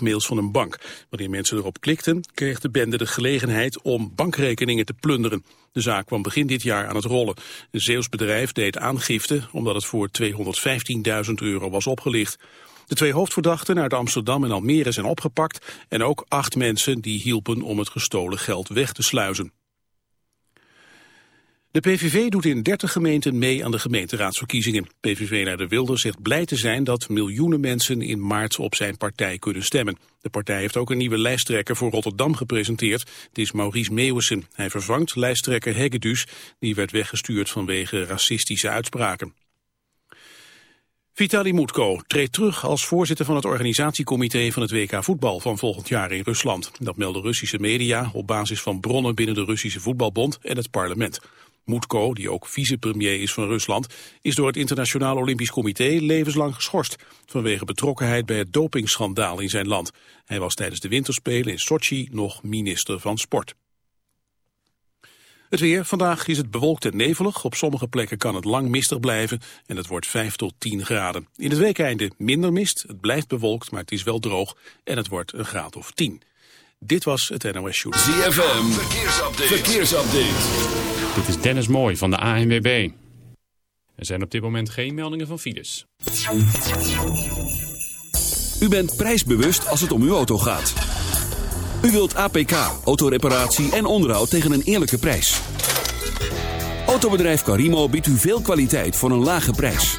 mails van een bank. Wanneer mensen erop klikten, kreeg de bende de gelegenheid om bankrekeningen te plunderen. De zaak kwam begin dit jaar aan het rollen. Een Zeeuws bedrijf deed aangifte omdat het voor 215.000 euro was opgelicht. De twee hoofdverdachten uit Amsterdam en Almere zijn opgepakt en ook acht mensen die hielpen om het gestolen geld weg te sluizen. De PVV doet in 30 gemeenten mee aan de gemeenteraadsverkiezingen. PVV-leider Wilder zegt blij te zijn dat miljoenen mensen in maart op zijn partij kunnen stemmen. De partij heeft ook een nieuwe lijsttrekker voor Rotterdam gepresenteerd. Het is Maurice Meeuwissen. Hij vervangt lijsttrekker Heggedus, die werd weggestuurd vanwege racistische uitspraken. Vitali Mutko treedt terug als voorzitter van het organisatiecomité van het WK voetbal van volgend jaar in Rusland. Dat melden Russische media op basis van bronnen binnen de Russische voetbalbond en het parlement. Moetko, die ook vicepremier is van Rusland, is door het Internationaal Olympisch Comité levenslang geschorst vanwege betrokkenheid bij het dopingschandaal in zijn land. Hij was tijdens de winterspelen in Sochi nog minister van Sport. Het weer. Vandaag is het bewolkt en nevelig. Op sommige plekken kan het lang mistig blijven en het wordt 5 tot 10 graden. In het weekeinde minder mist. Het blijft bewolkt, maar het is wel droog en het wordt een graad of 10. Dit was het NOS Show. ZFM. Verkeersupdate. Verkeersupdate. Dit is Dennis Mooi van de ANWB. Er zijn op dit moment geen meldingen van files. U bent prijsbewust als het om uw auto gaat. U wilt APK, autoreparatie en onderhoud tegen een eerlijke prijs. Autobedrijf Carimo biedt u veel kwaliteit voor een lage prijs.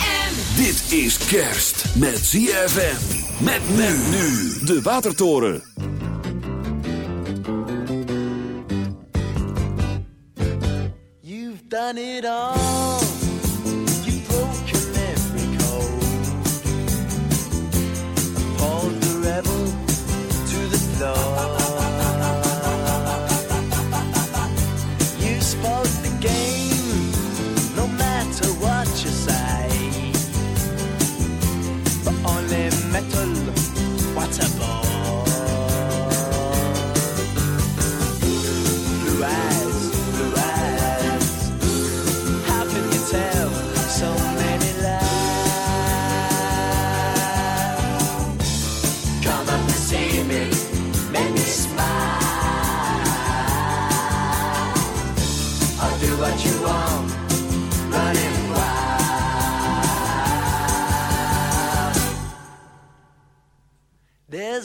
Dit is kerst met ZFM. Met men nu. De Watertoren. You've done it all.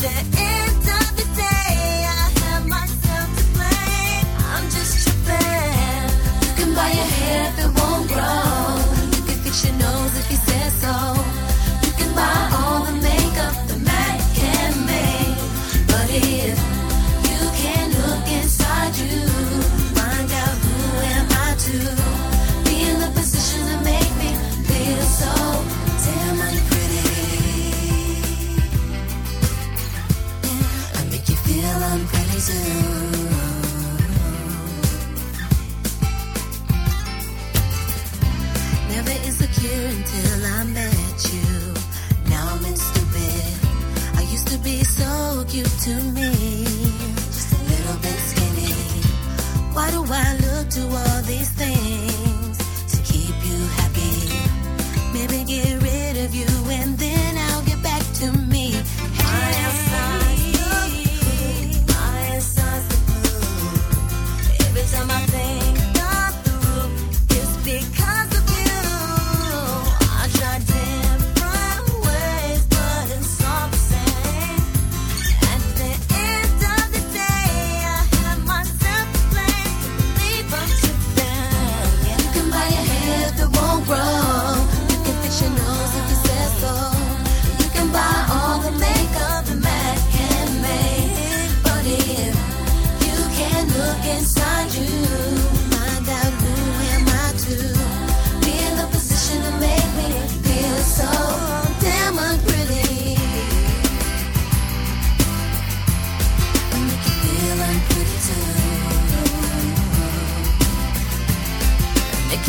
The end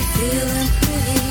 feeling pretty.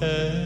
compare.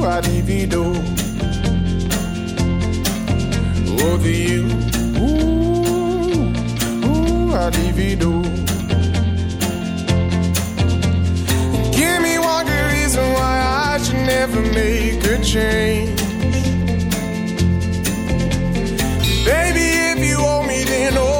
You, ooh, I you, ooh, ooh, I divido. Give me one good reason why I should never make a change. Baby, if you owe me, then all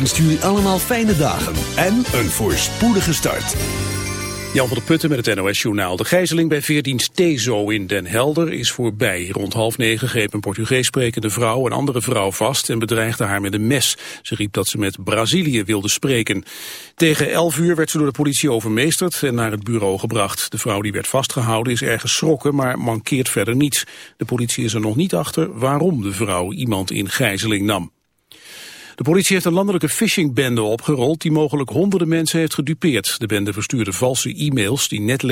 wenst jullie allemaal fijne dagen en een voorspoedige start. Jan van der Putten met het NOS-journaal. De gijzeling bij veerdienst Tezo in Den Helder is voorbij. Rond half negen greep een Portugees sprekende vrouw een andere vrouw vast en bedreigde haar met een mes. Ze riep dat ze met Brazilië wilde spreken. Tegen elf uur werd ze door de politie overmeesterd en naar het bureau gebracht. De vrouw die werd vastgehouden is erg geschrokken, maar mankeert verder niets. De politie is er nog niet achter waarom de vrouw iemand in gijzeling nam. De politie heeft een landelijke phishingbende opgerold die mogelijk honderden mensen heeft gedupeerd. De bende verstuurde valse e-mails die net